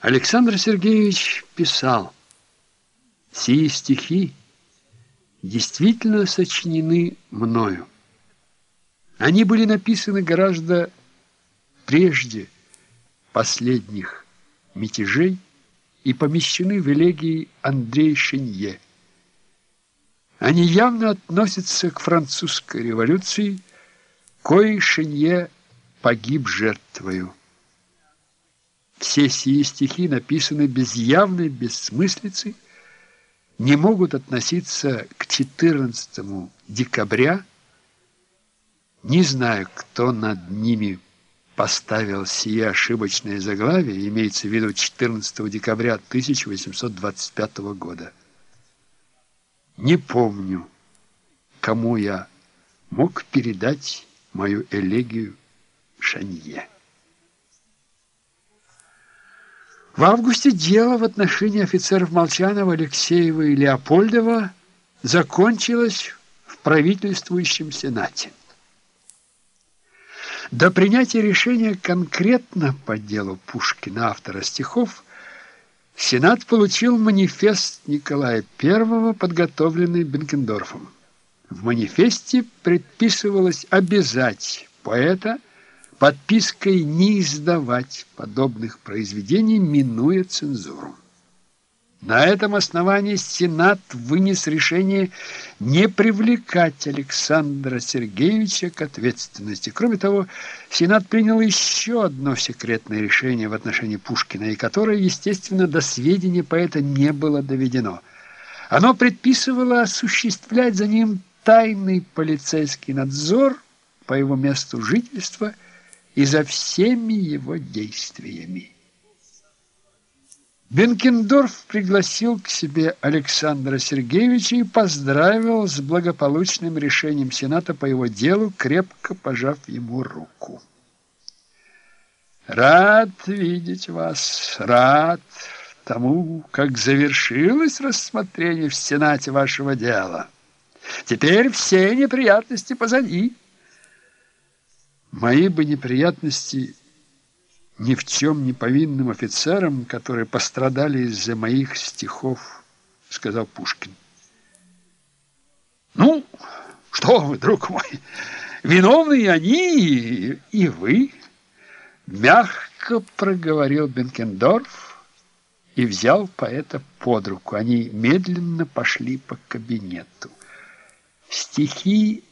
Александр Сергеевич писал, «Сии стихи действительно сочинены мною. Они были написаны гораздо прежде последних мятежей и помещены в элегии Андрей Шенье. Они явно относятся к французской революции, коей Шенье погиб жертвою. Все сии стихи написаны без явной бессмыслицы, не могут относиться к 14 декабря. Не знаю, кто над ними поставил сие ошибочное заглавие, имеется в виду 14 декабря 1825 года. Не помню, кому я мог передать мою элегию Шанье. В августе дело в отношении офицеров Молчанова, Алексеева и Леопольдова закончилось в правительствующем Сенате. До принятия решения конкретно по делу Пушкина, автора стихов, Сенат получил манифест Николая I, подготовленный Бенкендорфом. В манифесте предписывалось обязать поэта подпиской не издавать подобных произведений, минуя цензуру. На этом основании Сенат вынес решение не привлекать Александра Сергеевича к ответственности. Кроме того, Сенат принял еще одно секретное решение в отношении Пушкина, и которое, естественно, до сведения поэта не было доведено. Оно предписывало осуществлять за ним тайный полицейский надзор по его месту жительства – и за всеми его действиями. Бенкендорф пригласил к себе Александра Сергеевича и поздравил с благополучным решением Сената по его делу, крепко пожав ему руку. «Рад видеть вас, рад тому, как завершилось рассмотрение в Сенате вашего дела. Теперь все неприятности позади». Мои бы неприятности ни в чем не повинным офицерам, которые пострадали из-за моих стихов, сказал Пушкин. Ну, что вы, друг мой, виновны они и вы, мягко проговорил Бенкендорф и взял поэта под руку. Они медленно пошли по кабинету. Стихи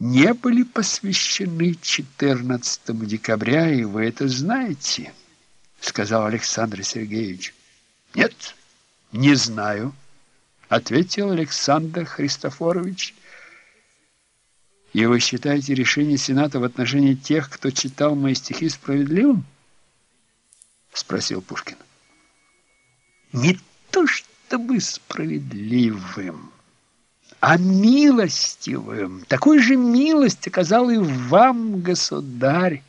не были посвящены 14 декабря, и вы это знаете, сказал Александр Сергеевич. Нет, не знаю, ответил Александр Христофорович. И вы считаете решение Сената в отношении тех, кто читал мои стихи, справедливым? Спросил Пушкин. Не то чтобы справедливым а милостивым. Такую же милость оказал и вам, государь.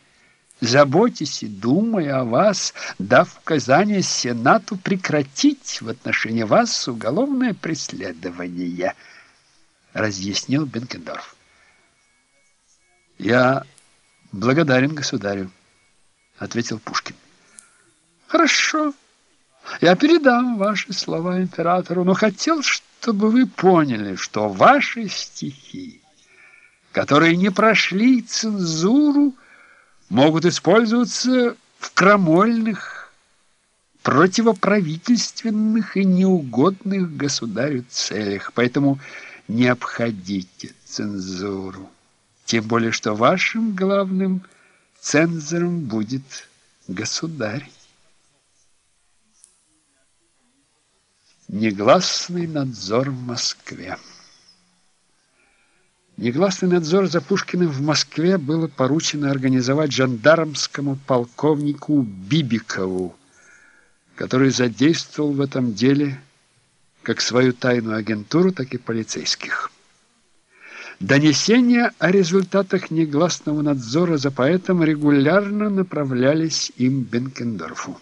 Заботьтесь и думая о вас, дав указание Сенату прекратить в отношении вас уголовное преследование, разъяснил Бенкендорф. Я благодарен государю, ответил Пушкин. Хорошо. Я передам ваши слова императору, но хотел, чтобы вы поняли, что ваши стихи, которые не прошли цензуру, могут использоваться в крамольных, противоправительственных и неугодных государю целях. Поэтому не обходите цензуру. Тем более, что вашим главным цензором будет государь. Негласный надзор в Москве. Негласный надзор за Пушкиным в Москве было поручено организовать жандармскому полковнику Бибикову, который задействовал в этом деле как свою тайную агентуру, так и полицейских. Донесения о результатах негласного надзора за поэтом регулярно направлялись им Бенкендорфу.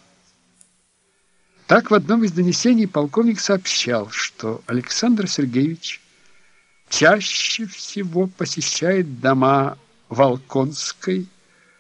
Так в одном из донесений полковник сообщал, что Александр Сергеевич чаще всего посещает дома Волконской